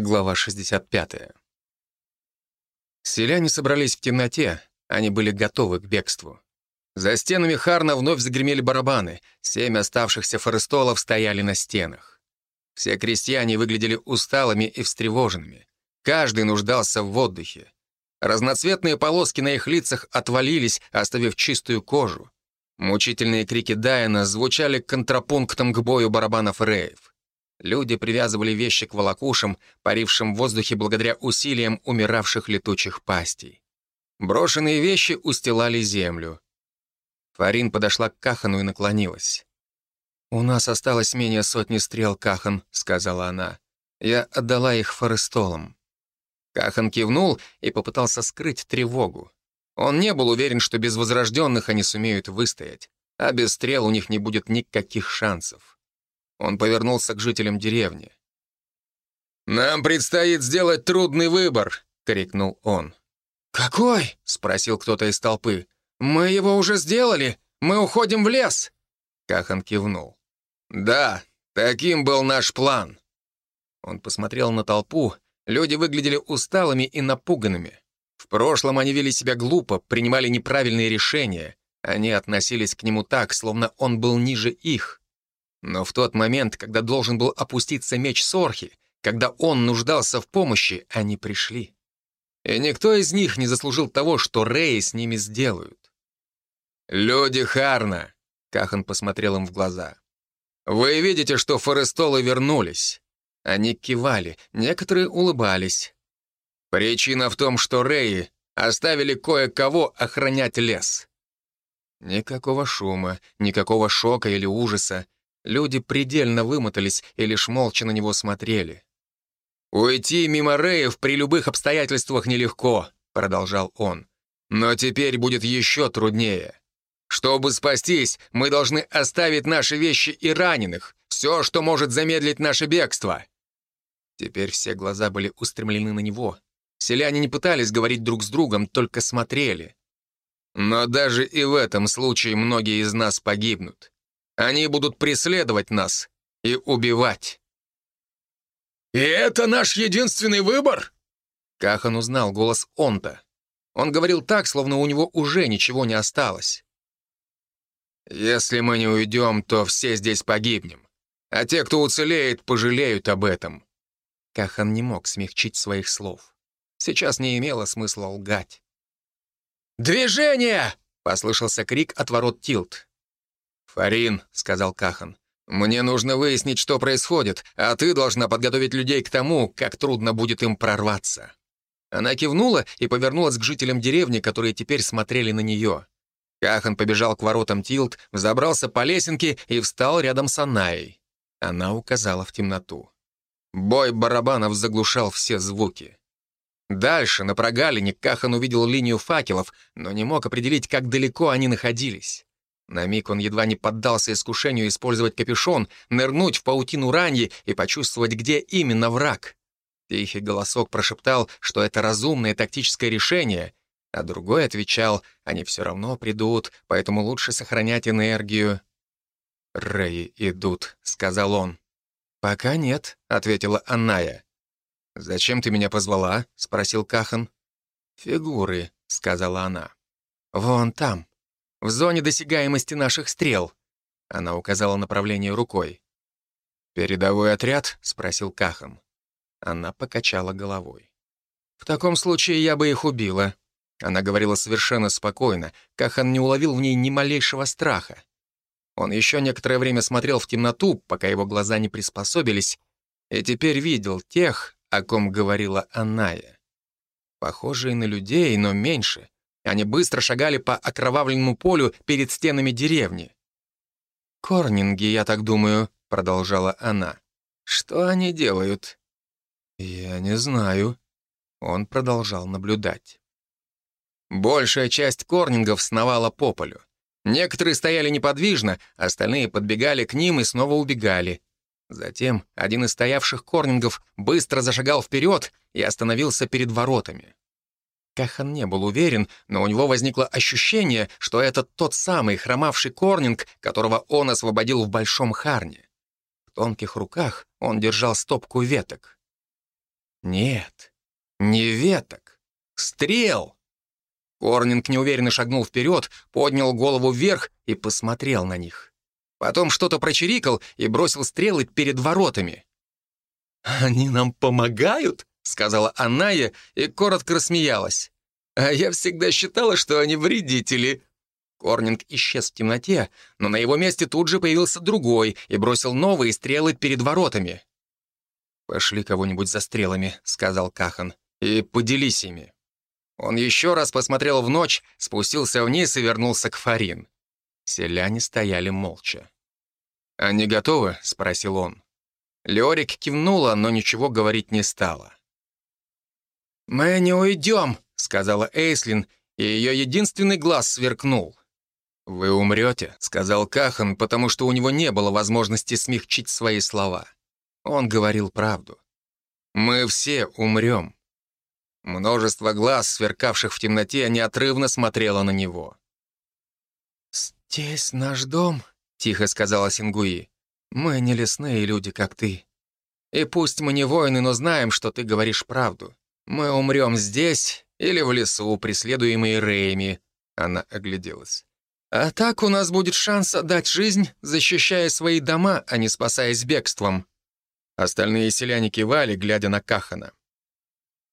Глава 65. Селяне собрались в темноте, они были готовы к бегству. За стенами Харна вновь загремели барабаны, семь оставшихся форестолов стояли на стенах. Все крестьяне выглядели усталыми и встревоженными. Каждый нуждался в отдыхе. Разноцветные полоски на их лицах отвалились, оставив чистую кожу. Мучительные крики Дайана звучали контрапунктом к бою барабанов Реев. Люди привязывали вещи к волокушам, парившим в воздухе благодаря усилиям умиравших летучих пастей. Брошенные вещи устилали землю. Фарин подошла к Кахану и наклонилась. «У нас осталось менее сотни стрел, Кахан», — сказала она. «Я отдала их форестолам». Кахан кивнул и попытался скрыть тревогу. Он не был уверен, что без возрожденных они сумеют выстоять, а без стрел у них не будет никаких шансов. Он повернулся к жителям деревни. «Нам предстоит сделать трудный выбор», — крикнул он. «Какой?» — спросил кто-то из толпы. «Мы его уже сделали. Мы уходим в лес». Кахан кивнул. «Да, таким был наш план». Он посмотрел на толпу. Люди выглядели усталыми и напуганными. В прошлом они вели себя глупо, принимали неправильные решения. Они относились к нему так, словно он был ниже их. Но в тот момент, когда должен был опуститься меч Сорхи, когда он нуждался в помощи, они пришли. И никто из них не заслужил того, что Реи с ними сделают. «Люди Харна!» — Кахан посмотрел им в глаза. «Вы видите, что форестолы вернулись?» Они кивали, некоторые улыбались. «Причина в том, что Реи оставили кое-кого охранять лес». Никакого шума, никакого шока или ужаса, Люди предельно вымотались и лишь молча на него смотрели. «Уйти мимо Реев при любых обстоятельствах нелегко», — продолжал он. «Но теперь будет еще труднее. Чтобы спастись, мы должны оставить наши вещи и раненых, все, что может замедлить наше бегство». Теперь все глаза были устремлены на него. Селяне не пытались говорить друг с другом, только смотрели. Но даже и в этом случае многие из нас погибнут. Они будут преследовать нас и убивать. «И это наш единственный выбор?» Кахан узнал голос Онта. Он говорил так, словно у него уже ничего не осталось. «Если мы не уйдем, то все здесь погибнем. А те, кто уцелеет, пожалеют об этом». Кахан не мог смягчить своих слов. Сейчас не имело смысла лгать. «Движение!» — послышался крик от ворот Тилт. «Фарин», — сказал Кахан, — «мне нужно выяснить, что происходит, а ты должна подготовить людей к тому, как трудно будет им прорваться». Она кивнула и повернулась к жителям деревни, которые теперь смотрели на нее. Кахан побежал к воротам Тилт, взобрался по лесенке и встал рядом с Анаей. Она указала в темноту. Бой барабанов заглушал все звуки. Дальше, на прогалине, Кахан увидел линию факелов, но не мог определить, как далеко они находились. На миг он едва не поддался искушению использовать капюшон, нырнуть в паутину раньи и почувствовать, где именно враг. Тихий голосок прошептал, что это разумное тактическое решение, а другой отвечал, они все равно придут, поэтому лучше сохранять энергию. «Рэй идут», — сказал он. «Пока нет», — ответила Анная. «Зачем ты меня позвала?» — спросил Кахан. «Фигуры», — сказала она. «Вон там» в зоне досягаемости наших стрел». Она указала направление рукой. «Передовой отряд?» — спросил Кахан. Она покачала головой. «В таком случае я бы их убила». Она говорила совершенно спокойно. Кахан не уловил в ней ни малейшего страха. Он еще некоторое время смотрел в темноту, пока его глаза не приспособились, и теперь видел тех, о ком говорила Аная. Похожие на людей, но меньше, они быстро шагали по окровавленному полю перед стенами деревни. «Корнинги, я так думаю», — продолжала она. «Что они делают?» «Я не знаю». Он продолжал наблюдать. Большая часть корнингов сновала по полю. Некоторые стояли неподвижно, остальные подбегали к ним и снова убегали. Затем один из стоявших корнингов быстро зашагал вперед и остановился перед воротами. Кахан не был уверен, но у него возникло ощущение, что это тот самый хромавший Корнинг, которого он освободил в Большом Харне. В тонких руках он держал стопку веток. Нет, не веток, стрел. Корнинг неуверенно шагнул вперед, поднял голову вверх и посмотрел на них. Потом что-то прочирикал и бросил стрелы перед воротами. «Они нам помогают?» — сказала Аная и коротко рассмеялась. «А я всегда считала, что они вредители». Корнинг исчез в темноте, но на его месте тут же появился другой и бросил новые стрелы перед воротами. «Пошли кого-нибудь за стрелами», — сказал Кахан, — «и поделись ими». Он еще раз посмотрел в ночь, спустился вниз и вернулся к Фарин. Селяне стояли молча. «Они готовы?» — спросил он. Леорик кивнула, но ничего говорить не стала. «Мы не уйдем», — сказала Эйслин, и ее единственный глаз сверкнул. «Вы умрете», — сказал Кахан, потому что у него не было возможности смягчить свои слова. Он говорил правду. «Мы все умрем». Множество глаз, сверкавших в темноте, неотрывно смотрело на него. «Здесь наш дом», — тихо сказала Сингуи. «Мы не лесные люди, как ты. И пусть мы не воины, но знаем, что ты говоришь правду. Мы умрем здесь или в лесу, преследуемые Рейми». Она огляделась. «А так у нас будет шанс отдать жизнь, защищая свои дома, а не спасаясь бегством». Остальные селяне кивали, глядя на Кахана.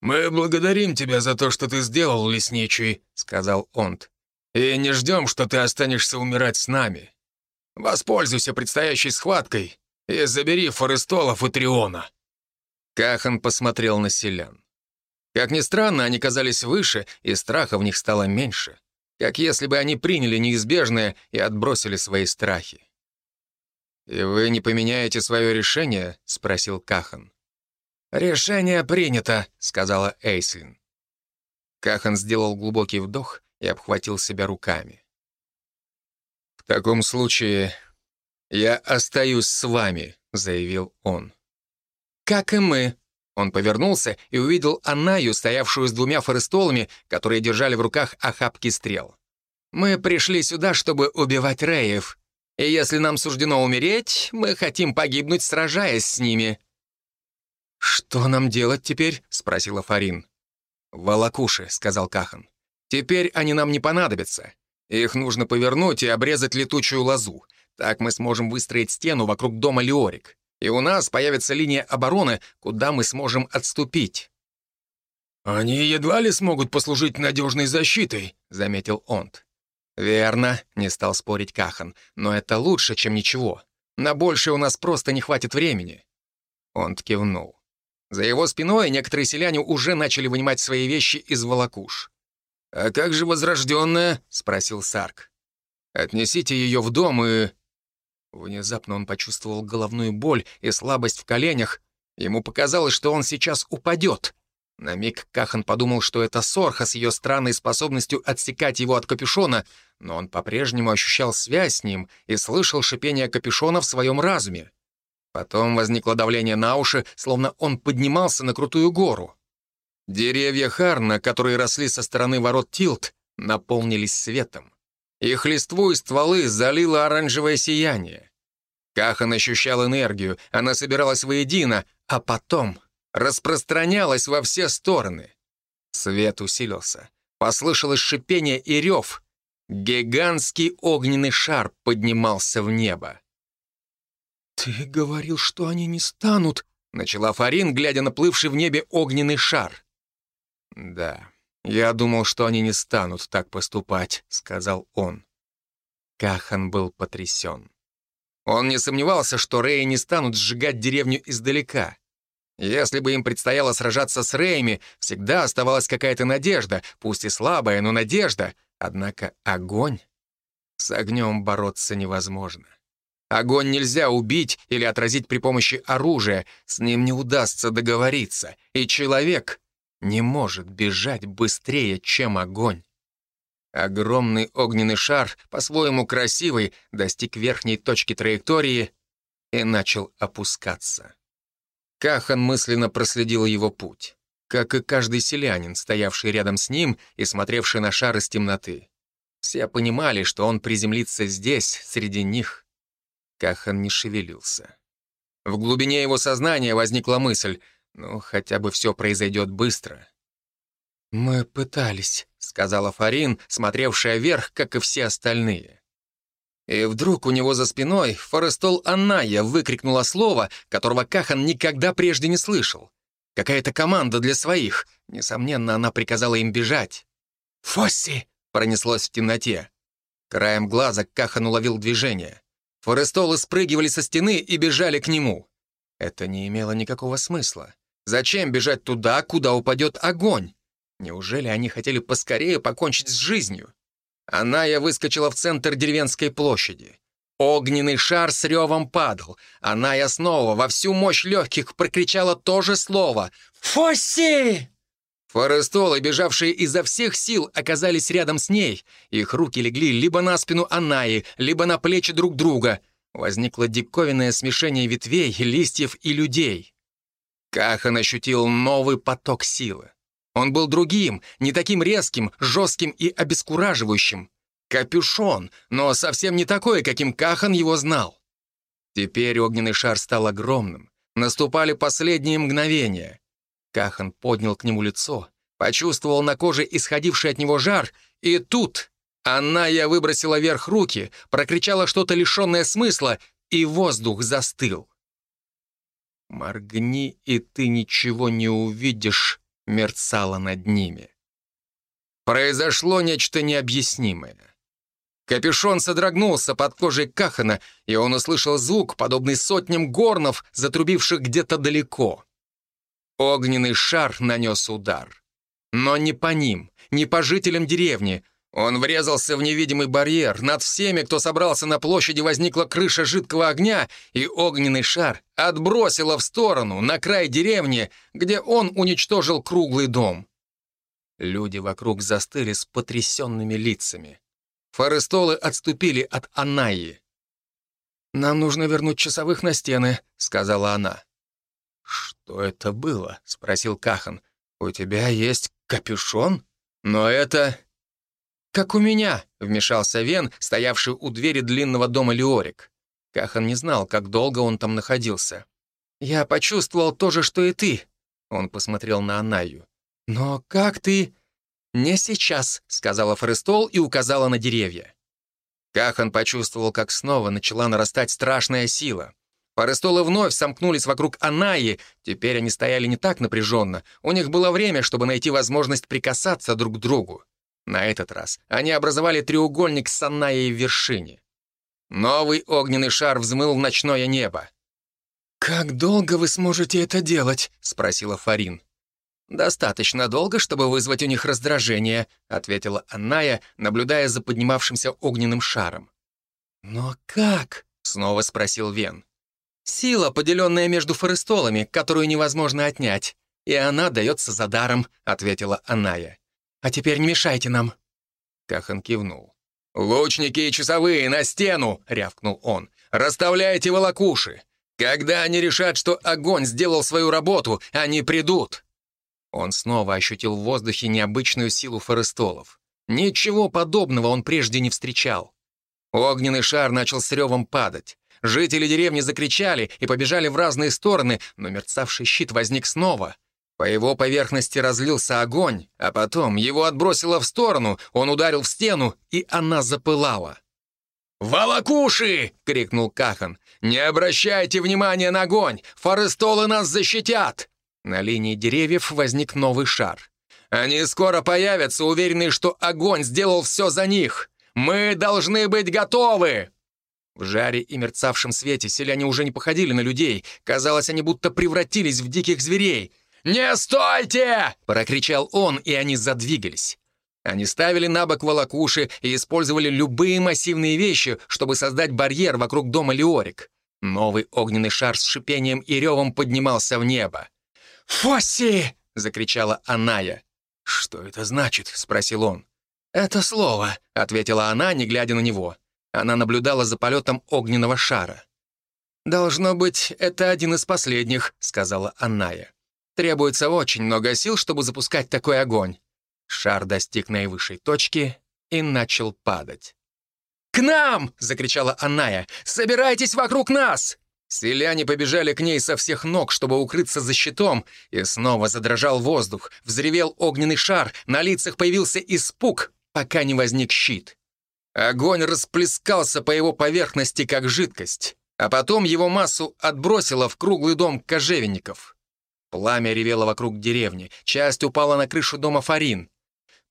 «Мы благодарим тебя за то, что ты сделал, лесничий», — сказал Онт. «И не ждем, что ты останешься умирать с нами. Воспользуйся предстоящей схваткой и забери Форестолов и Триона». Кахан посмотрел на селян. Как ни странно, они казались выше, и страха в них стало меньше. Как если бы они приняли неизбежное и отбросили свои страхи. «И вы не поменяете свое решение?» — спросил Кахан. «Решение принято», — сказала Эйслин. Кахан сделал глубокий вдох и обхватил себя руками. «В таком случае я остаюсь с вами», — заявил он. «Как и мы». Он повернулся и увидел Анаю, стоявшую с двумя форестолами, которые держали в руках охапки стрел. «Мы пришли сюда, чтобы убивать Реев, и если нам суждено умереть, мы хотим погибнуть, сражаясь с ними». «Что нам делать теперь?» — спросила Фарин. «Волокуши», — сказал Кахан. «Теперь они нам не понадобятся. Их нужно повернуть и обрезать летучую лозу. Так мы сможем выстроить стену вокруг дома Леорик. И у нас появится линия обороны, куда мы сможем отступить». «Они едва ли смогут послужить надежной защитой», — заметил Онт. «Верно», — не стал спорить Кахан, «но это лучше, чем ничего. На большее у нас просто не хватит времени». Онт кивнул. За его спиной некоторые селяне уже начали вынимать свои вещи из волокуш. «А как же возрожденная?» — спросил Сарк. «Отнесите ее в дом и...» Внезапно он почувствовал головную боль и слабость в коленях. Ему показалось, что он сейчас упадет. На миг Кахан подумал, что это Сорха с ее странной способностью отсекать его от капюшона, но он по-прежнему ощущал связь с ним и слышал шипение капюшона в своем разуме. Потом возникло давление на уши, словно он поднимался на крутую гору. Деревья Харна, которые росли со стороны ворот Тилт, наполнились светом. Их листву и стволы залило оранжевое сияние. Кахан ощущал энергию, она собиралась воедино, а потом распространялась во все стороны. Свет усилился. Послышалось шипение и рев. Гигантский огненный шар поднимался в небо. «Ты говорил, что они не станут», — начала Фарин, глядя на плывший в небе огненный шар. «Да, я думал, что они не станут так поступать», — сказал он. Кахан был потрясен. Он не сомневался, что Реи не станут сжигать деревню издалека. Если бы им предстояло сражаться с Реями, всегда оставалась какая-то надежда, пусть и слабая, но надежда. Однако огонь... С огнем бороться невозможно. Огонь нельзя убить или отразить при помощи оружия, с ним не удастся договориться, и человек не может бежать быстрее, чем огонь. Огромный огненный шар, по-своему красивый, достиг верхней точки траектории и начал опускаться. Кахан мысленно проследил его путь, как и каждый селянин, стоявший рядом с ним и смотревший на шар из темноты. Все понимали, что он приземлится здесь, среди них, Кахан не шевелился. В глубине его сознания возникла мысль, Ну, хотя бы все произойдет быстро. «Мы пытались», — сказала Фарин, смотревшая вверх, как и все остальные. И вдруг у него за спиной Форестол Анная выкрикнула слово, которого Кахан никогда прежде не слышал. Какая-то команда для своих. Несомненно, она приказала им бежать. «Фосси!» — пронеслось в темноте. Краем глаза Кахан уловил движение. Форестолы спрыгивали со стены и бежали к нему. Это не имело никакого смысла. Зачем бежать туда, куда упадет огонь? Неужели они хотели поскорее покончить с жизнью? Аная выскочила в центр деревенской площади. Огненный шар с ревом падал. Аная снова во всю мощь легких прокричала то же слово «Фосси!». Форестолы, бежавшие изо всех сил, оказались рядом с ней. Их руки легли либо на спину Анаи, либо на плечи друг друга. Возникло диковинное смешение ветвей, листьев и людей. Кахан ощутил новый поток силы. Он был другим, не таким резким, жестким и обескураживающим. Капюшон, но совсем не такой, каким Кахан его знал. Теперь огненный шар стал огромным. Наступали последние мгновения. Кахан поднял к нему лицо, почувствовал на коже исходивший от него жар, и тут она я выбросила вверх руки, прокричала что-то лишенное смысла, и воздух застыл. «Моргни, и ты ничего не увидишь», — мерцало над ними. Произошло нечто необъяснимое. Капюшон содрогнулся под кожей Кахана, и он услышал звук, подобный сотням горнов, затрубивших где-то далеко. Огненный шар нанес удар. Но не по ним, не по жителям деревни. Он врезался в невидимый барьер. Над всеми, кто собрался на площади, возникла крыша жидкого огня, и огненный шар отбросило в сторону, на край деревни, где он уничтожил круглый дом. Люди вокруг застыли с потрясенными лицами. Форестолы отступили от Анаи. «Нам нужно вернуть часовых на стены», — сказала она. «Что это было?» — спросил Кахан. «У тебя есть капюшон? Но это...» «Как у меня», — вмешался Вен, стоявший у двери длинного дома Леорик. Кахан не знал, как долго он там находился. «Я почувствовал то же, что и ты», — он посмотрел на Анаю. «Но как ты...» «Не сейчас», — сказала Фрестол и указала на деревья. Кахан почувствовал, как снова начала нарастать страшная сила. Форестолы вновь сомкнулись вокруг Анаи. Теперь они стояли не так напряженно. У них было время, чтобы найти возможность прикасаться друг к другу. На этот раз они образовали треугольник с Анаей в вершине. Новый огненный шар взмыл в ночное небо. «Как долго вы сможете это делать?» — спросила Фарин. «Достаточно долго, чтобы вызвать у них раздражение», — ответила Анная, наблюдая за поднимавшимся огненным шаром. «Но как?» — снова спросил Вен. Сила, поделенная между форестолами, которую невозможно отнять. И она дается за даром», — ответила Аная. «А теперь не мешайте нам». Кахан кивнул. «Лучники и часовые, на стену!» — рявкнул он. «Расставляйте волокуши! Когда они решат, что огонь сделал свою работу, они придут!» Он снова ощутил в воздухе необычную силу форестолов. Ничего подобного он прежде не встречал. Огненный шар начал с ревом падать. Жители деревни закричали и побежали в разные стороны, но мерцавший щит возник снова. По его поверхности разлился огонь, а потом его отбросило в сторону, он ударил в стену, и она запылала. «Волокуши!» — крикнул Кахан. «Не обращайте внимания на огонь! Форестолы нас защитят!» На линии деревьев возник новый шар. «Они скоро появятся, уверенные, что огонь сделал все за них! Мы должны быть готовы!» В жаре и мерцавшем свете селяне уже не походили на людей. Казалось, они будто превратились в диких зверей. «Не стойте!» — прокричал он, и они задвигались. Они ставили на бок волокуши и использовали любые массивные вещи, чтобы создать барьер вокруг дома Леорик. Новый огненный шар с шипением и ревом поднимался в небо. «Фосси!» — закричала Аная. «Что это значит?» — спросил он. «Это слово», — ответила она, не глядя на него. Она наблюдала за полетом огненного шара. «Должно быть, это один из последних», — сказала Анная. «Требуется очень много сил, чтобы запускать такой огонь». Шар достиг наивысшей точки и начал падать. «К нам!» — закричала Анная. «Собирайтесь вокруг нас!» Селяне побежали к ней со всех ног, чтобы укрыться за щитом, и снова задрожал воздух, взревел огненный шар, на лицах появился испуг, пока не возник щит. Огонь расплескался по его поверхности, как жидкость, а потом его массу отбросило в круглый дом кожевенников. Пламя ревело вокруг деревни, часть упала на крышу дома Фарин.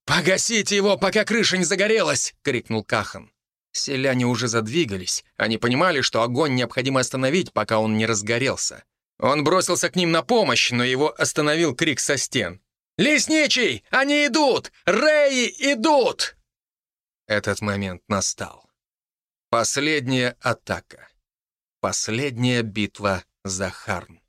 «Погасите его, пока крыша не загорелась!» — крикнул Кахан. Селяне уже задвигались. Они понимали, что огонь необходимо остановить, пока он не разгорелся. Он бросился к ним на помощь, но его остановил крик со стен. «Лесничий! Они идут! Реи идут!» Этот момент настал. Последняя атака. Последняя битва за Харн.